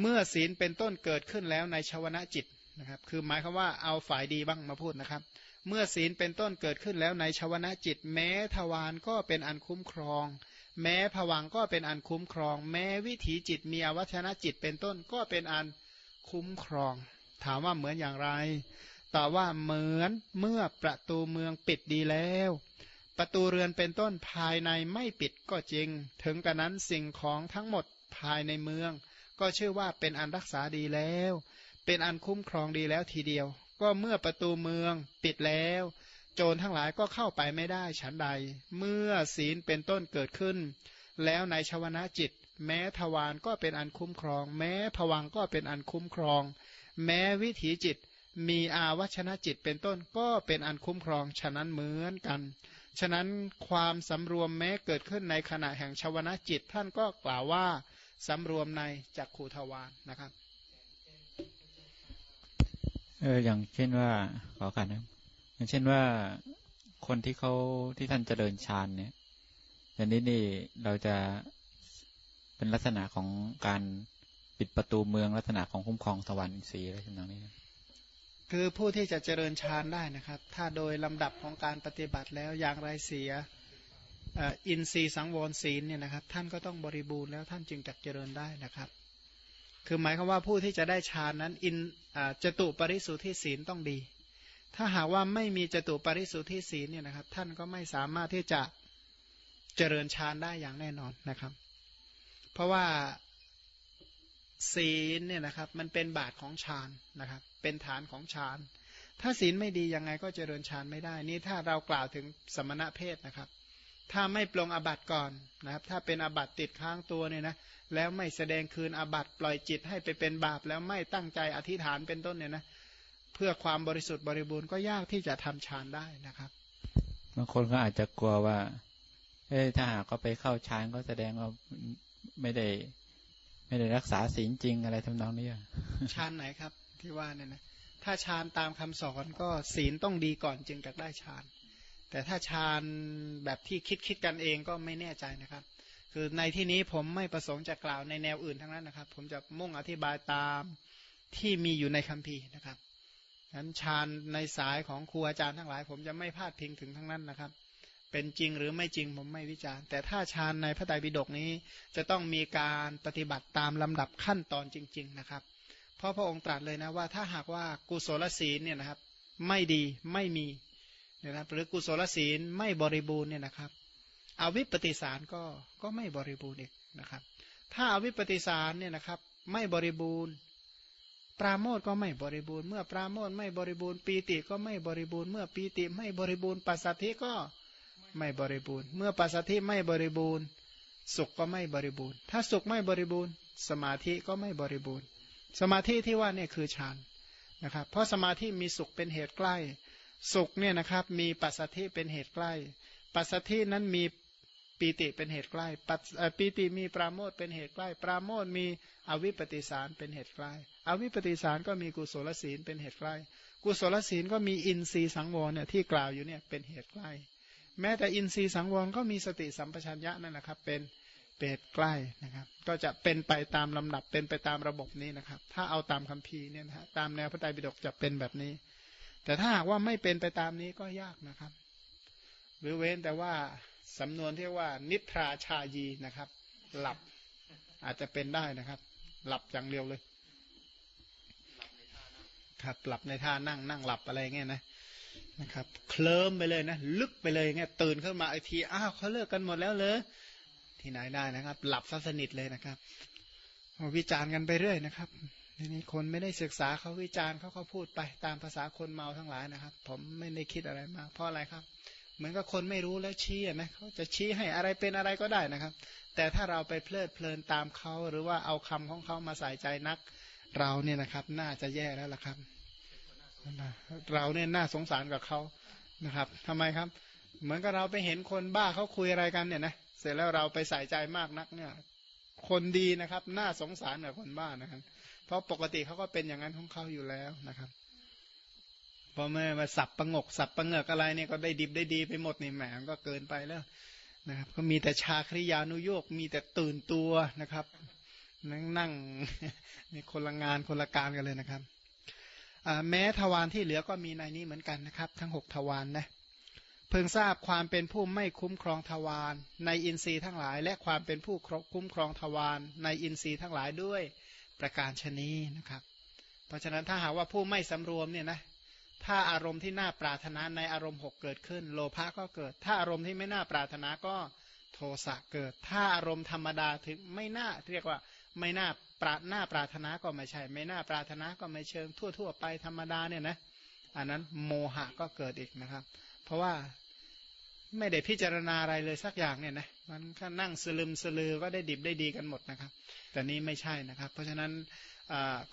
เมื่อศีลเป็นต้นเกิดขึ้นแล้วในชาวนะจิตนะครับ คือหมายความว่าเอาฝ่ายดีบ้างมาพูดนะครับ เมื่อศีลเป็นต้นเกิดขึ้นแล้วในชาวนะจิต แม้ทวารก็เป็นอันคุ้มครอง แม้ผวังก็เป็นอันคุ้มครอง แม้วิถีจิตมีอวัชนะจิตเป็นต้นก็เป็นอันคุ้มครอง ถามว่าเหมือนอย่างไรตอบว่าเหมือนเมื่อประตูเมืองปิดดีแล้ว ประตูเรือนเป็นต้นภายในไม่ปิดก็จริง ถึงกระนั้นสิ่งของทั้งหมดภายในเมือง ก็ชื่อว่าเป็นอันรักษาดีแล้ว เป็นอันคุ้มครองดีแล้วทีเดียว ก็เมื่อประตูเมืองปิดแล้ว โจรทั้งหลายก็เข้าไปไม่ได้ฉันใด เมื่อศีลเป็นต้นเกิดขึ้น แล้วในชวนาจิต แม้ทวารก็เป็นอันคุ้มครอง แม้ผวังก็เป็นอันคุ้มครอง แม้วิถีจิตมีอาวัชนะจิตเป็นต้นก็เป็นอันคุ้มครองฉะนั้นเหมือนกัน ฉะนั้นความสำรวมแม้เกิดขึ้นในขณะแห่งชวนะจิตท่านก็กล่าวว่า สำรวมในจักขูทวารนะครับเอออย่างเช่นว่าขอกันนะอย่างเช่นว่าคนที่เขาที่ท่านเจริญฌานเนี่ยอย่างนี้นี่เราจะเป็นลักษณะของการปิดประตูเมืองลักษณะของคุ้มครองสวรรค์สีอะไรต่างๆนี้ คือผู้ที่จะเจริญฌานได้นะครับ ถ้าโดยลำดับของการปฏิบัติแล้วอย่างไรเสีย อินทรีย์สังวรศีลเนี่ยนะครับ ท่านก็ต้องบริบูรณ์แล้วท่านจึงจะเจริญได้นะครับ คือหมายความว่าผู้ที่จะได้ฌานนั้นอินจตุปริสุทธิศีลต้องดี ถ้าหากว่าไม่มีจตุปริสุทธิศีลเนี่ยนะครับ ท่านก็ไม่สามารถที่จะเจริญฌานได้อย่างแน่นอนนะครับ เพราะว่าศีลเนี่ยนะครับมันเป็นบาทของฌานนะครับ เป็นฐานของฌานถ้าศีลไม่ดียังไงก็เจริญฌานไม่ได้ นี่ถ้าเรากล่าวถึงสมณะเพศนะครับ ถ้าไม่ปลงอบัตก่อนนะครับ ถ้าเป็นอบัตติดค้างตัวเนี่ยนะ แล้วไม่แสดงคืนอบัตปล่อยจิตให้ไปเป็นบาป แล้วไม่ตั้งใจอธิษฐานเป็นต้นเนี่ยนะ เพื่อความบริสุทธิ์บริบูรณ์ก็ยากที่จะทำฌานได้นะครับ บางคนก็อาจจะกลัวว่า เอ้ถ้าหากเขาไปเข้าฌานก็แสดงว่าไม่ได้ ไม่ได้รักษาศีลจริงอะไรทำนองนี้ฌานไหนครับ ที่ว่าเนี่ยนะ ถ้าฌานตามคำสอนก็ศีลต้องดีก่อนจึงจะได้ฌาน แต่ถ้าฌานแบบที่คิดคิดกันเองก็ไม่แน่ใจนะครับ คือในที่นี้ผมไม่ประสงค์จะกล่าวในแนวอื่นทั้งนั้นนะครับ ผมจะมุ่งอธิบายตามที่มีอยู่ในคัมภีร์นะครับนั้นฌานในสายของครูอาจารย์ทั้งหลาย ผมจะไม่พลาดพิงถึงทั้งนั้นนะครับ เป็นจริงหรือไม่จริงผมไม่วิจารณ์ แต่ถ้าฌานในพระไตรปิฎกนี้จะต้องมีการปฏิบัติตามลำดับขั้นตอนจริง ๆนะครับ เพราะพระองค์ตรัสเลยนะว่าถ้าหากว่ากุศลศีลเนี่ยนะครับ ไม่ดีไม่มี นะครับหรือกุศลศีลไม่บริบูรณ์เนี่ยนะครับอาวิปปิสารก็ก็ไม่บริบูรณ์อีกนะครับ ถ้าอาวิปปิสารเนี่ยนะครับไม่บริบูรณ์ ปราโมทก็ไม่บริบูรณ์ เมื่อปราโมทไม่บริบูรณ์ปีติก็ไม่บริบูรณ์ เมื่อปีติไม่บริบูรณ์ปัสสัทธิก็ไม่บริบูรณ์ เมื่อปัสสัทธิไม่บริบูรณ์ สุขก็ไม่บริบูรณ์ ถ้าสุขไม่บริบูรณ์ สมาธิก็ไม่บริบูรณ์ สมาธิที่ว่าเนี่ยคือฌานนะครับ เพราะสมาธิมีสุขเป็นเหตุใกล้ สุขเนี่ยนะครับมีปัสสัทธิเป็นเหตุใกล้ ปัสสัทธินั้นมีปีติเป็นเหตุใกล้ปีติมีปราโมทเป็นเหตุใกล้ ปราโมทมีอวิปปิสารเป็นเหตุใกล้ อวิปปิสารก็มีกุศลศีลเป็นเหตุใกล้ กุศลศีลก็มีอินทรีย์สังวรเนี่ยที่กล่าวอยู่เนี่ยเป็นเหตุใกล้ แม้แต่อินทรีย์สังวรก็มีสติสัมปชัญญะนั่นแหละครับเป็นเปรตใกล้นะครับ ก็จะเป็นไปตามลำดับเป็นไปตามระบบนี้นะครับ ถ้าเอาตามคัมภีร์เนี่ยนะฮะตามแนวพระไตรปิฎกจะเป็นแบบนี้ แต่ถ้าหากว่าไม่เป็นไปตามนี้ก็ยากนะครับ หรือเว้นแต่ว่าสำนวนที่ว่านิทราชายีนะครับ หลับอาจจะเป็นได้นะครับ หลับอย่างเดียวเลยครับหลับในท่านั่งนั่งหลับอะไรเงี้ยนะนะครับ เคลิ้มไปเลยนะ ลึกไปเลยเงี้ยตื่นขึ้นมาไอทีอ้าวเขาเลิกกันหมดแล้วเลยที่ไหนได้นะครับ หลับซะสนิทเลยนะครับวิจารณ์กันไปเรื่อยนะครับ นี้คนไม่ได้ศึกษาเขาวิจารณ์เขาเขาพูดไปตามภาษาคนเมาทั้งหลายนะครับ ผมไม่ได้คิดอะไรมากเพราะอะไรครับ เหมือนกับคนไม่รู้แล้วชี้นะเขาจะชี้ให้อะไรเป็นอะไรก็ได้นะครับ แต่ถ้าเราไปเพลิดเพลินตามเขาหรือว่าเอาคำของเขามาใส่ใจนัก เราเนี่ยนะครับ น่าจะแย่แล้วล่ะครับเราเนี่ยน่าสงสารกับเขานะครับทำไมครับ เหมือนกับเราไปเห็นคนบ้าเขาคุยอะไรกันเนี่ยนะเสร็จแล้วเราไปใส่ใจมากนักเนี่ย คนดีนะครับ น่าสงสารกับคนบ้านะครับ เพราะปกติเขาก็เป็นอย่างนั้นของเขาอยู่แล้วนะครับพอเมื่อมาสับประงกสับประเงกอะไรเนี่ยก็ได้ดิบได้ดีไปหมดนี่แหมก็เกินไปแล้วนะครับก็มีแต่ชาคริยานุโยกมีแต่ตื่นตัวนะครับนั่งนั่งนี่คนละงานคนละการกันเลยนะครับแม้ทวารที่เหลือก็มีในนี้เหมือนกันนะครับ ทั้งหกทวารนนะเพิ่งทราบความเป็นผู้ไม่คุ้มครองทวารในอินทรีย์ทั้งหลาย และความเป็นผู้คุ้มครองทวารในอินทรีย์ทั้งหลายด้วย ประการชนีนะครับ เพราะฉะนั้นถ้าหากว่าผู้ไม่สำรวมเนี่ยนะถ้าอารมณ์ที่น่าปรารถนาในอารมณ์หกเกิดขึ้น โลภะก็เกิด ถ้าอารมณ์ที่ไม่น่าปรารถนาก็โทสะเกิด ถ้าอารมณ์ธรรมดาถึงไม่น่าเรียกว่าไม่น่าปราหน้าปรารถนาก็ไม่ใช่ ไม่น่าปรารถนาก็ไม่เชิงทั่ว ๆ ไปธรรมดาเนี่ยนะอันนั้นโมหะก็เกิดอีกนะครับ เพราะว่า ไม่ได้พิจารณาอะไรเลยสักอย่างเนี่ยนะมันก็นั่งสลึมสลือก็ได้ดิบได้ดีกันหมดนะครับ แต่นี้ไม่ใช่นะครับ เพราะฉะนั้น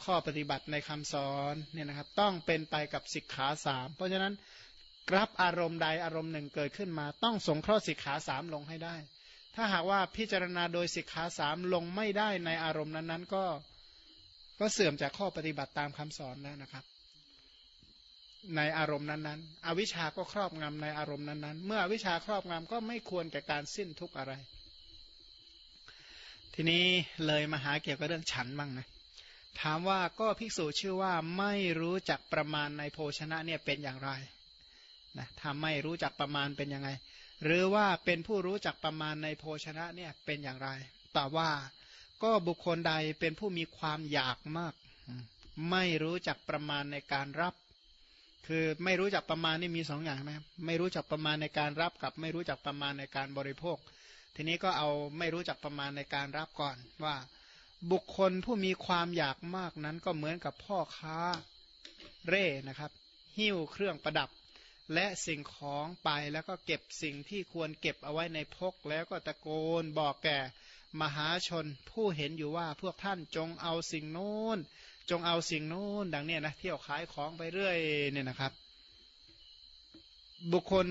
ข้อปฏิบัติในคำสอนเนี่ยนะครับต้องเป็นไปกับสิกขาสามเพราะฉะนั้นรับอารมณ์ใดอารมณ์หนึ่งเกิดขึ้นมา ต้องสงเคราะห์สิกขาสามลงให้ได้ ถ้าหากว่าพิจารณาโดยสิกขาสามลงไม่ได้ในอารมณ์นั้นๆ ก็ก็เสื่อมจากข้อปฏิบัติตามคำสอนแล้วนะครับ ในอารมณ์นั้นๆ อวิชาก็ครอบงำในอารมณ์นั้นๆ เมื่ออวิชาครอบงำก็ไม่ควรแก่การสิ้นทุกอะไร ทีนี้เลยมาหาเกี่ยวกับเรื่องฉันบ้างนะ ถามว่าก็ภิกษุชื่อว่าไม่รู้จักประมาณในโภชนะเนี่ยเป็นอย่างไรนะถ้าไม่รู้จักประมาณเป็นยังไง หรือว่าเป็นผู้รู้จักประมาณในโภชนะเนี่ยเป็นอย่างไรตอบว่าก็บุคคลใดเป็นผู้มีความอยากมาก ไม่รู้จักประมาณในการรับ คือไม่รู้จักประมาณนี่มีสองอย่างไหมไม่รู้จักประมาณในการรับกับ ไม่รู้จักประมาณในการบริโภค ทีนี้ก็เอาไม่รู้จักประมาณในการรับก่อนว่า บุคคลผู้มีความอยากมากนั้นก็เหมือนกับพ่อค้าเร่นะครับ หิ้วเครื่องประดับ และสิ่งของไปแล้วก็เก็บสิ่งที่ควรเก็บเอาไว้ในพก แล้วก็ตะโกนบอกแก่มหาชนผู้เห็นอยู่ว่าพวกท่านจงเอาสิ่งโน้น จงเอาสิ่งโน้นดังเนี้นะเที่ยวขายของไปเรื่อยเนี่ยนะครับ บุคคล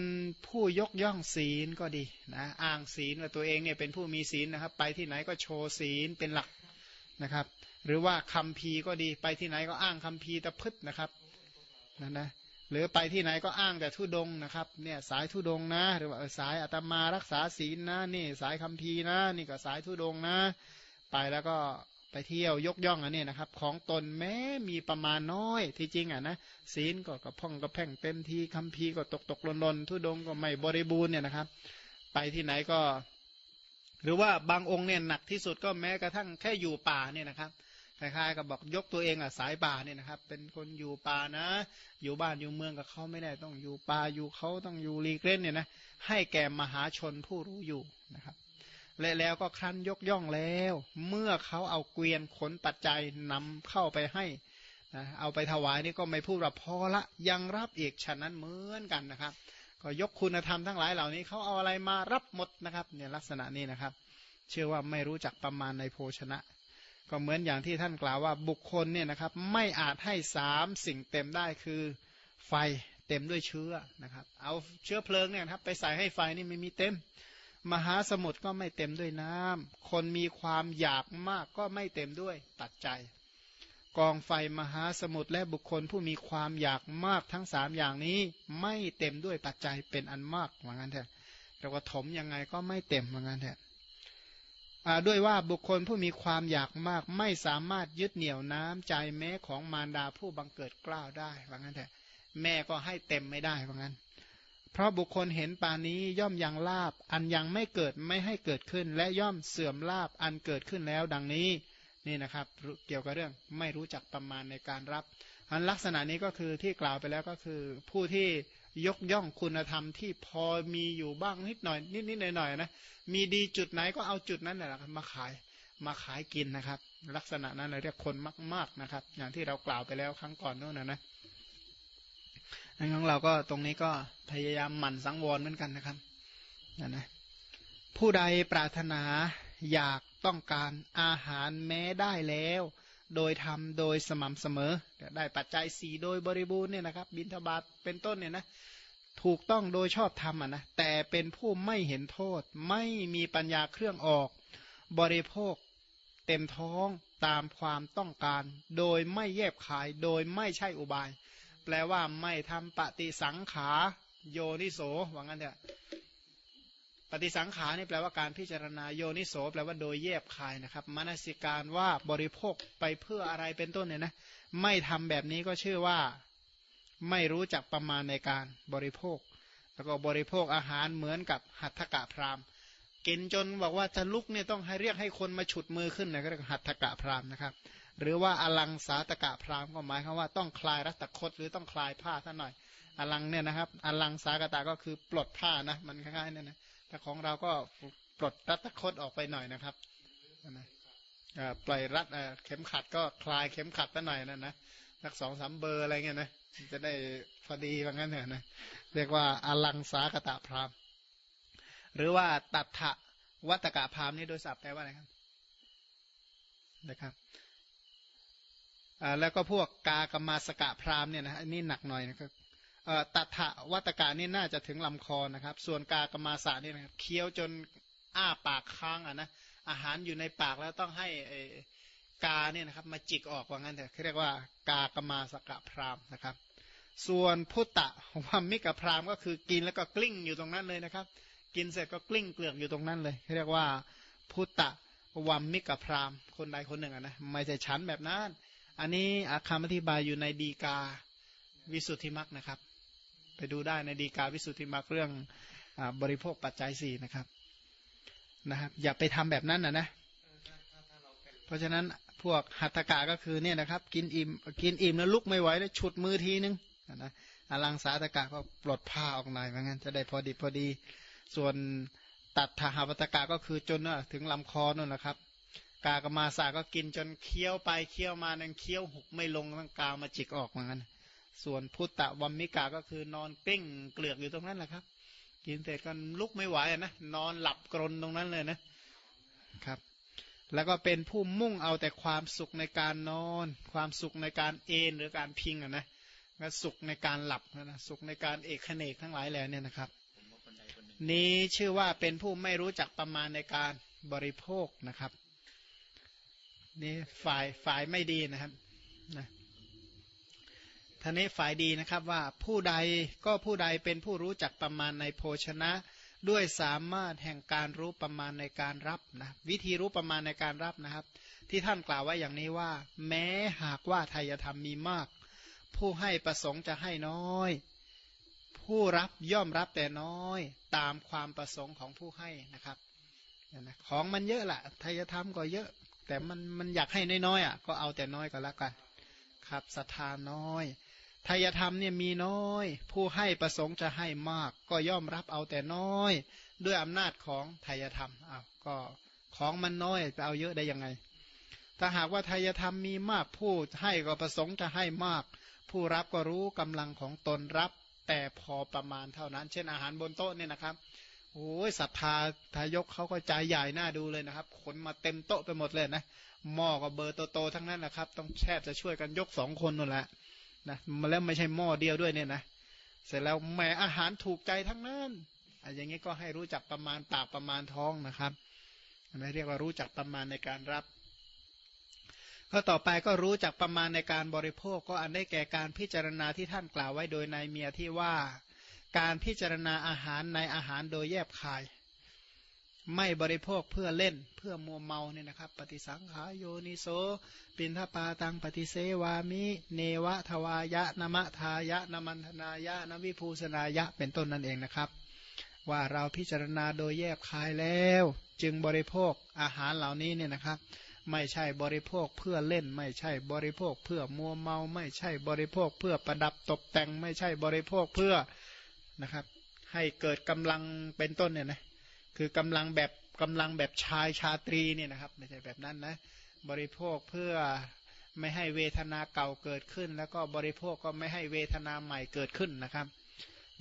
ผู้ยกย่องศีลก็ดีนะอ้างศีลว่าตัวเองเนี่ยเป็นผู้มีศีลนะครับ ไปที่ไหนก็โชว์ศีลเป็นหลักนะครับ หรือว่าคำพีก็ดีไปที่ไหนก็อ้างคำพีตะพึดนะครับนั่นนะหรือไปที่ไหนก็อ้างแต่ทุดงนะครับเนี่ยสายทุดงนะ หรือว่าสายอาตมารักษาศีลนะนี่สายคำพีนะ นี่ก็สายทุดงนะ ไปแล้วก็ ไปเที่ยวยกย่องอันนี้นะครับ ของตนแม้มีประมาณน้อย ที่จริงอะนะศีลก็กระพ่องกระแพ่งเต็มทีคำพีก็ตกตกลนลนทุดงก็ไม่บริบูรณ์เนี่ยนะครับ ไปที่ไหนก็ หรือว่าบางองค์เนี่ยหนักที่สุดก็แม้กระทั่งแค่อยู่ป่าเนี่ยนะครับคล้ายๆกับบอกยกตัวเองอะสายป่าเนี่ยนะครับ เป็นคนอยู่ป่านะ อยู่บ้านอยู่เมืองกับเขาไม่ได้ต้องอยู่ป่าอยู่เขาต้องอยู่รีเกรนเนี่ยนะให้แก่มหาชนผู้รู้อยู่นะครับ และแล้วก็ครั้นยกย่องแล้ว เมื่อเขาเอาเกวียนขนปัจจัยนำเข้าไปให้นะเอาไปถวายนี่ก็ไม่พูดว่าพอละยังรับอีกฉะนั้นเหมือนกันนะครับ ก็ยกคุณธรรมทั้งหลายเหล่านี้เขาเอาอะไรมารับหมดนะครับเนี่ยลักษณะนี้นะครับ เชื่อว่าไม่รู้จักประมาณในโภชนะ ก็เหมือนอย่างที่ท่านกล่าวว่าบุคคลเนี่ยนะครับ ไม่อาจให้สามสิ่งเต็มได้คือไฟเต็มด้วยเชื้อนะครับ เอาเชื้อเพลิงเนี่ยครับ ไปใส่ให้ไฟนี่ไม่มีเต็ม มหาสมุทรก็ไม่เต็มด้วยน้ำคนมีความอยากมากก็ไม่เต็มด้วยปัจจัย กองไฟมหาสมุทรและบุคคลผู้มีความอยากมากทั้งสามอย่างนี้ไม่เต็มด้วยปัจจัยเป็นอันมากเหมือนกันแท้เราก็ถมยังไงก็ไม่เต็มเหมือนกันแท้ด้วยว่าบุคคลผู้มีความอยากมากไม่สามารถยึดเหนี่ยวน้ำใจแม้ของมารดาผู้บังเกิดกล้าวได้ว่างั้นแท้แม่ก็ให้เต็มไม่ได้ว่างั้น เพราะบุคคลเห็นปานี้ย่อมยังลาบ อันยังไม่เกิดไม่ให้เกิดขึ้น และย่อมเสื่อมลาบอันเกิดขึ้นแล้วดังนี้นี่นะครับ เกี่ยวกับเรื่องไม่รู้จักประมาณในการรับ อันลักษณะนี้ก็คือที่กล่าวไปแล้วก็คือ ผู้ที่ยกย่องคุณธรรมที่พอมีอยู่บ้างนิดหน่อย นิดนิดหน่อยหน่อยนะมีดีจุดไหนก็เอาจุดนั้นแหละมาขายมาขายกินนะครับ ลักษณะนั้นเราเรียกคนมาก ๆนะครับ อย่างที่เรากล่าวไปแล้วครั้งก่อนโน้นนะนะ อันของเราก็ตรงนี้ก็พยายามหมั่นสังวรเหมือนกันนะครับนะนะผู้ใดปรารถนาอยากต้องการอาหารแม้ได้แล้ว โดยทำโดยสม่ำเสมอได้ปัจจัยสี่โดยบริบูรณ์เนี่ยนะครับ บินทบาทเป็นต้นเนี่ยนะถูกต้องโดยชอบธรรมอะนะแต่เป็นผู้ไม่เห็นโทษ ไม่มีปัญญาเครื่องออก บริโภคเต็มท้องตามความต้องการ โดยไม่แยบขายโดยไม่ใช่อุบาย แปลว่าไม่ทำปฏิสังขาโยนิโสว่างั้นเถอะปฏิสังขารนี่แปลว่าการพิจารณาโยนิโสแปลว่าโดยแยบคายนะครับมนสิการว่าบริโภคไปเพื่ออะไรเป็นต้นเนี่ยนะไม่ทำแบบนี้ก็ชื่อว่าไม่รู้จักประมาณในการบริโภค แล้วก็บริโภคอาหารเหมือนกับหัตถกะพราหมณ์กินจนบอกว่าจะลุกเนี่ยต้องให้เรียกให้คนมาฉุดมือขึ้นนะก็เรียกหัตถกะพราหมณ์นะครับ หรือว่าอลังสาตกะพราหมณ์ก็หมายความว่าต้องคลายรัตคตหรือต้องคลายผ้าท่านหน่อย อลังเนี่ยนะครับ อลังสากตาก็คือปลดผ้านะ มันคล้ายๆนั่นนะแต่ของเราก็ปลดรัตคตออกไปหน่อยนะครับนะปล่อยรัดเข็มขัดก็คลายเข็มขัดซะหน่อยนั่นนะสักสองสามเบอร์อะไรเงี้ยนะจะได้พอดีว่างั้นเถอะนะเรียกว่าอลังสากตะพรามหรือว่าตัทะวัตกะพรามนี่โดยศัพท์แปลว่าอะไรครับนะครับ แล้วก็พวกกากรรมาสกะพรามเนี่ยนะอันนี้หนักหน่อยนะครับตัทะวัตกะนี่น่าจะถึงลำคอนะครับ ส่วนกากรรมาสะนี่นะครับเคี้ยวจนอ้าปากค้างอะนะอาหารอยู่ในปากแล้วต้องให้กาเนี่ยนะครับมาจิกออกว่างั้นเถอะเรียกว่ากากรรมาสกะพรามนะครับ ส่วนพุตตะวัมมิกะพรามก็คือกินแล้วก็กลิ้งอยู่ตรงนั้นเลยนะครับ กินเสร็จก็กลิ้งเกลือกอยู่ตรงนั้นเลยเรียกว่าพุตตะวัมมิกะพรามคนใดคนหนึ่งอะนะไม่ใช่ชั้นแบบนั้น อันนี้อาคำอธิบายอยู่ในดีกาวิสุทธิมักนะครับ ไปดูได้ในดีกาวิสุทธิมักเรื่องอบริโภคปัจจัยสี่นะครับนะครับ อย่าไปทำแบบนั้นนะนะ เพราะฉะนั้นพวกหัตถกะก็คือเนี่ยนะครับ กินอิ่มกินอิ่มแล้วลุกไม่ไหวแล้วฉุดมือทีนึงนะอลังสาตกะก็ปลดผ้าออกหน่อยเหมือนกันจะได้พอดีพอดี ส่วนตัดทหาวัตกะก็คือจนถึงลำคอนั่นแหละครับ กากมาสาก็กินจนเคี้ยวไปเคี้ยวมานั่งเคี้ยวหุกไม่ลงต้องกามาจิกออกเหมือนกันส่วนพุทธวัมมิกาก็คือนอนเก้งเกลือกอยู่ตรงนั้นแหละครับ กินเสร็จก็ลุกไม่ไหวนะนอนหลับกรนตรงนั้นเลยนะครับ แล้วก็เป็นผู้มุ่งเอาแต่ความสุขในการนอน ความสุขในการเอนหรือการพิงอะนะและสุขในการหลับนะสุขในการเอกขเนกทั้งหลายแหล่เนี่ยนะครับ นี้ชื่อว่าเป็นผู้ไม่รู้จักประมาณในการบริโภคนะครับ นี่ฝ่ายฝ่ายไม่ดีนะครับนะท่านี้ฝ่ายดีนะครับว่าผู้ใดก็ผู้ใดเป็นผู้รู้จักประมาณในโภชนะ ด้วยสามารถแห่งการรู้ประมาณในการรับนะวิธีรู้ประมาณในการรับนะครับ ที่ท่านกล่าวไว้อย่างนี้ว่า แม้หากว่าทายธรรมมีมาก ผู้ให้ประสงค์จะให้น้อย ผู้รับย่อมรับแต่น้อย ตามความประสงค์ของผู้ให้นะครับของมันเยอะแหละทายธรรมก็เยอะ แต่มันมันอยากให้น้อยๆอะก็เอาแต่น้อยก็แล้วกัน ครับศรัทธาน้อยทายธรรมเนี่ยมีน้อย ผู้ให้ประสงค์จะให้มาก ก็ย่อมรับเอาแต่น้อย ด้วยอำนาจของทายธรรมอ้าวก็ของมันน้อยจะเอาเยอะได้ยังไงถ้าหากว่าทายธรรมมีมากผู้ให้ก็ประสงค์จะให้มาก ผู้รับก็รู้กำลังของตนรับแต่พอประมาณเท่านั้น เช่นอาหารบนโต๊ะเนี่ยนะครับ โอ้ยศรัทธาทายกเขาก็ใจใหญ่หน้าดูเลยนะครับ ขนมาเต็มโต๊ะไปหมดเลยนะหม้อก็เบอร์โตๆทั้งนั้นแหละครับ ต้องแทบจะช่วยกันยกสองคนนั่นแหละนะมาแล้วไม่ใช่หม้อเดียวด้วยเนี่ยนะเสร็จแล้วแหมอาหารถูกใจทั้งนั้นออย่างนี้ก็ให้รู้จักประมาณปากประมาณท้องนะครับไม่เรียกว่ารู้จักประมาณในการรับ ก็ต่อไปก็รู้จักประมาณในการบริโภคก็อันได้แก่การพิจารณาที่ท่านกล่าวไว้โดยในเมียที่ว่า การพิจารณาอาหารในอาหารโดยแยบคาย ไม่บริโภคเพื่อเล่นเพื่อมัวเมาเนี่ยนะครับ ปฏิสังขายโยนิโสปินทปาตังปฏิเสวามิ เนวะทวายะนมะทายะนมันธนายะนวิภูสนายะเป็นต้นนั่นเองนะครับ ว่าเราพิจารณาโดยแยบคายแล้ว จึงบริโภคอาหารเหล่านี้เนี่ยนะครับไม่ใช่บริโภคเพื่อเล่น ไม่ใช่บริโภคเพื่อมัวเมา ไม่ใช่บริโภคเพื่อประดับตกแต่ง ไม่ใช่บริโภคเพื่อ นะครับ ให้เกิดกำลังเป็นต้นเนี่ยนะคือกำลังแบบกำลังแบบชายชาตรีเนี่ยนะครับไม่ใช่แบบนั้นนะบริโภคเพื่อไม่ให้เวทนาเก่าเกิดขึ้น แล้วก็บริโภคก็ไม่ให้เวทนาใหม่เกิดขึ้นนะครับ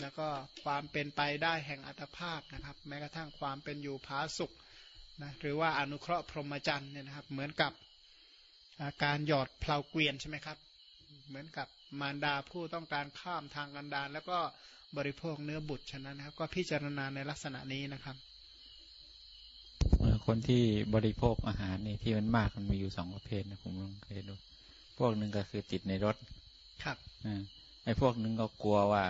แล้วก็ความเป็นไปได้แห่งอัตภาพนะครับ แม้กระทั่งความเป็นอยู่ผาสุขนะหรือว่าอนุเคราะห์พรหมจรรย์เนี่ยนะครับ เหมือนกับอาการหยอดเพลาเกวียนใช่ไหมครับ เหมือนกับมารดาผู้ต้องการข้ามทางกันดารแล้วก็ บริโภคเนื้อบุตรฉะนั้นนะครับ ก็พิจารณาในลักษณะนี้นะครับคนที่บริโภคอาหารนี่ที่มันมากมันมีอยู่สองประเภทนะผมลองเคยดู พวกหนึ่งก็คือติดในรถครับอ่าไอ้พวกหนึ่งก็กลัวว่า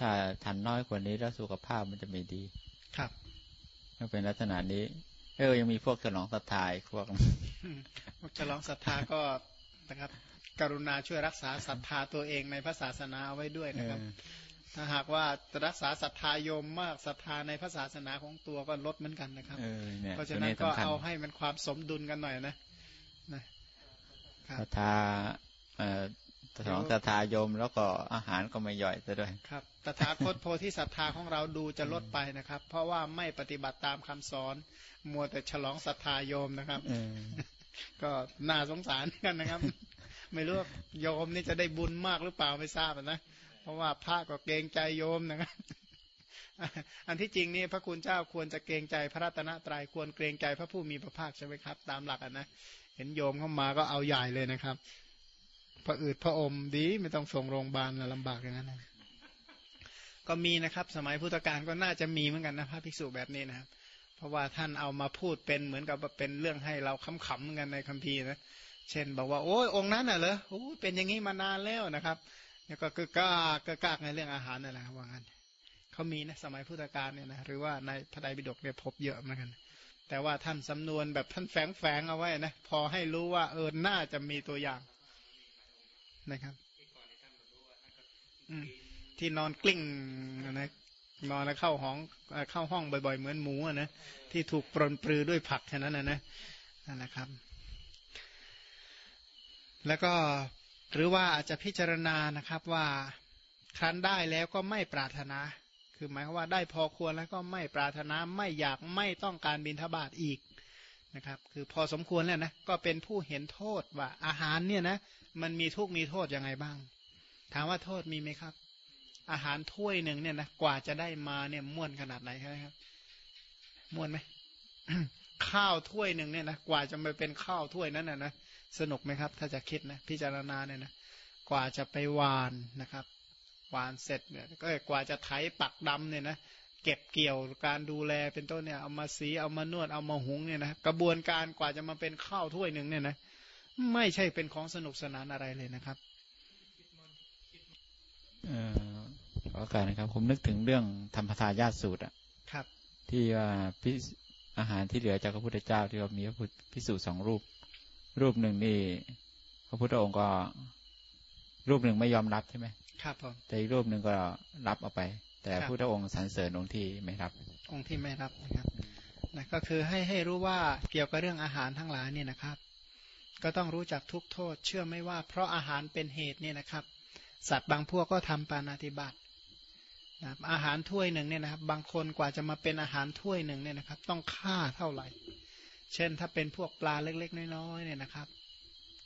ถ้าทานน้อยกว่านี้แล้วสุขภาพมันจะไม่ดี ครับก็เป็นลักษณะนี้เออยังมีพวกฉลองศรัทธาพวกพวกฉลองศรัทธาก็นะครับ กรุณาช่วยรักษาศรัทธาตัวเองในพระศาสนาไว้ด้วยนะครับ ถ้าหากว่าจะรักษาศรัทธาโยมมากศรัทธาในพระศาสนาของตัวก็ลดเหมือนกันนะครับ เพราะฉะนั้นก็เอาให้มันความสมดุลกันหน่อยนะนะศรัทธาสองศรัทธาโยมแล้วก็อาหารก็ไม่ย่อยซะด้วยครับตถาคตโพธิศรัทธาของเราดูจะลดไปนะครับ เพราะว่าไม่ปฏิบัติตามคำสอน มัวแต่ฉลองศรัทธาโยมนะครับก็น่าสงสารกันนะครับ ไม่รู้ว่าโยมนี่จะได้บุญมากหรือเปล่าไม่ทราบนะ เพราะว่าพระก็เกรงใจโยมนะครับอันที่จริงนี่พระคุณเจ้าควรจะเกรงใจพระรัตนตรายควรเกรงใจพระผู้มีพระภาคใช่ไหมครับ ตามหลักนะเห็นโยมเข้ามาก็เอาใหญ่เลยนะครับพระอืดพระอมดีไม่ต้องส่งโรงพยาบาลลำบากอย่างนั้นนะก็มีนะครับ สมัยพุทธกาลก็น่าจะมีเหมือนกันนะพระภิกษุแบบนี้นะครับ เพราะว่าท่านเอามาพูดเป็นเหมือนกับเป็นเรื่องให้เราขำๆกันในคัมภีร์นะเช่น บอกว่าโอ้ยองค์นั้นน่ะเหรอโอ้เป็นอย่างนี้มานานแล้วนะครับ แล้วก็กล้ากล้ากในเรื่องอาหารนั่นแหละว่างั้นเขามีนะสมัยพุทธกาลเนี่ยนะหรือว่าในพระไตรปิฎกเนี่ยพบเยอะเหมือนกัน แต่ว่าท่านสำนวนแบบท่านแฝงแฝงเอาไว้นะพอให้รู้ว่าเออน่าจะมีตัวอย่างนะครับที่นอนกลิ้งนะนอนแล้วเข้าห้องเข้าห้องบ่อยๆ เหมือนหมูนะที่ถูกปรนปลือด้วยผักแค่นั้นนะนะนั่นนะครับ แล้วก็ หรือว่าอาจจะพิจารณานะครับว่าครั้นได้แล้วก็ไม่ปรารถนา คือหมายความว่าได้พอควรแล้วก็ไม่ปรารถนาไม่อยากไม่ต้องการบินทบาทอีกนะครับ คือพอสมควรแล้วนะก็เป็นผู้เห็นโทษว่าอาหารเนี่ยนะมันมีทุกมีโทษยังไงบ้าง ถามว่าโทษมีไหมครับ อาหารถ้วยหนึ่งเนี่ยนะกว่าจะได้มาเนี่ยม้วนขนาดไหนครับม้วนไหมข้าวถ้วยหนึ่งเนี่ยนะกว่าจะมาเป็นข้าวถ้วยนั้นนะนะ สนุกไหมครับ ถ้าจะคิดนะพิจารณาเนี่ยนะกว่าจะไปวานนะครับวานเสร็จเนี่ยก็กว่าจะไถปักดำเนี่ยนะเก็บเกี่ยวการดูแลเป็นต้นเนี่ยเอามาสีเอามานวดเอามาหุงเนี่ยนะกระบวนการกว่าจะมาเป็นข้าวถ้วยหนึ่งเนี่ยนะไม่ใช่เป็นของสนุกสนานอะไรเลยนะครับเอ่อขอการนะครับ ผมนึกถึงเรื่องธรรมทายาสูตรอะครับ ที่ว่าพิอาหารที่เหลือจากพระพุทธเจ้าที่เรามีพระพุทธพิสูจน์สองรูป รูปหนึ่งนี่พระพุทธองค์ก็ รูปหนึ่งไม่ยอมรับใช่ไหมครับผมแต่อีกรูปหนึ่งก็รับเอาไป แต่พระพุทธองค์สรรเสริญองค์ที่ไม่รับ องค์ที่ไม่รับนะครับนะก็คือให้ให้รู้ว่าเกี่ยวกับเรื่องอาหารทั้งหลายเนี่ยนะครับ ก็ต้องรู้จักทุกโทษ เชื่อไม่ว่าเพราะอาหารเป็นเหตุเนี่ยนะครับ สัตว์บางพวกก็ทำปานาติบาตนะอาหารถ้วยหนึ่งเนี่ยนะครับ บางคนกว่าจะมาเป็นอาหารถ้วยหนึ่งเนี่ยนะครับ ต้องฆ่าเท่าไหร่ เช่นถ้าเป็นพวกปลาเล็ก ๆ น้อยๆเนี่ยนะครับ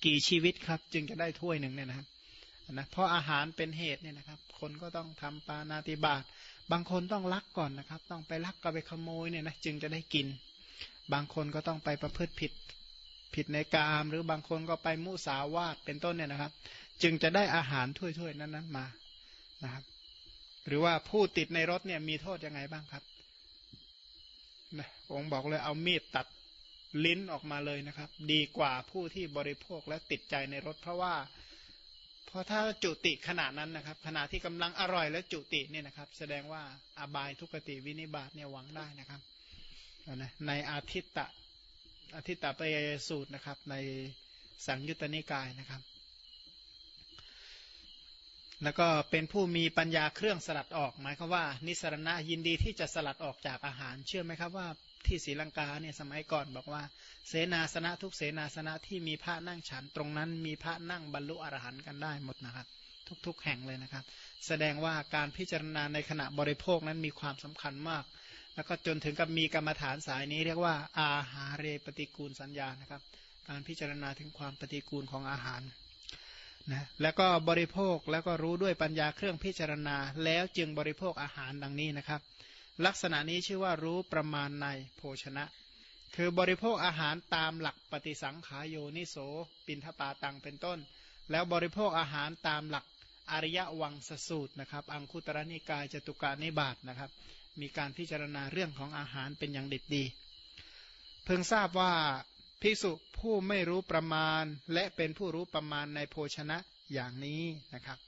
กี่ชีวิตครับจึงจะได้ถ้วยหนึ่งเนี่ยนะครับนะเพราะอาหารเป็นเหตุเนี่ยนะครับ คนก็ต้องทำปานาติบาตบางคนต้องลักก่อนนะครับ ต้องไปลักก็ไปขโมยเนี่ยนะจึงจะได้กิน บางคนก็ต้องไปประพฤติผิดผิดในกาม หรือบางคนก็ไปมุสาวาทเป็นต้นเนี่ยนะครับ จึงจะได้อาหารถ้วยๆนั้นๆมานะครับ หรือว่าผู้ติดในรถเนี่ยมีโทษยังไงบ้างครับนะองค์บอกเลยเอามีดตัด ลิ้นออกมาเลยนะครับ ดีกว่าผู้ที่บริโภคและติดใจในรถเพราะว่า เพราะถ้าจุติขนาดนั้นนะครับ ขณะที่กำลังอร่อยและจุติเนี่ยนะครับ แสดงว่าอบายทุกติวินิบาตเนี่ยหวังได้นะครับในอาทิตตะอธิตตะปยสูตรนะครับ ในสังยุตตนิกายนะครับ แล้วก็เป็นผู้มีปัญญาเครื่องสลัดออก หมายความว่า นิสรณะยินดีที่จะสลัดออกจากอาหาร เชื่อไหมครับว่า ที่ศรีลังกาเนี่ยสมัยก่อนบอกว่า เสนาสนะทุกเสนาสนะที่มีพระนั่งฉันตรงนั้นมีพระนั่งบรรลุอรหันต์กันได้หมดนะครับ ทุกๆ แห่งเลยนะครับ แสดงว่าการพิจารณาในขณะบริโภคนั้นมีความสำคัญมาก แล้วก็จนถึงกับมีกรรมฐานสายนี้เรียกว่า อาหาเรปฏิกูลสัญญานะครับ การพิจารณาถึงความปฏิกูลของอาหารนะแล้วก็บริโภคแล้วก็รู้ด้วยปัญญาเครื่องพิจารณา แล้วจึงบริโภคอาหารดังนี้นะครับ ลักษณะนี้ชื่อว่ารู้ประมาณในโภชนะ คือบริโภคอาหารตามหลักปฏิสังขายโยนิโส ปินทปาตังเป็นต้น แล้วบริโภคอาหารตามหลักอริยวังสสูตรนะครับ อังคุตรนิกายจตุการนิบาตนะครับ มีการพิจารณาเรื่องของอาหารเป็นอย่างเด็ดดี เพิ่งทราบว่าภิกษุผู้ไม่รู้ประมาณและเป็นผู้รู้ประมาณในโภชนะอย่างนี้นะครับ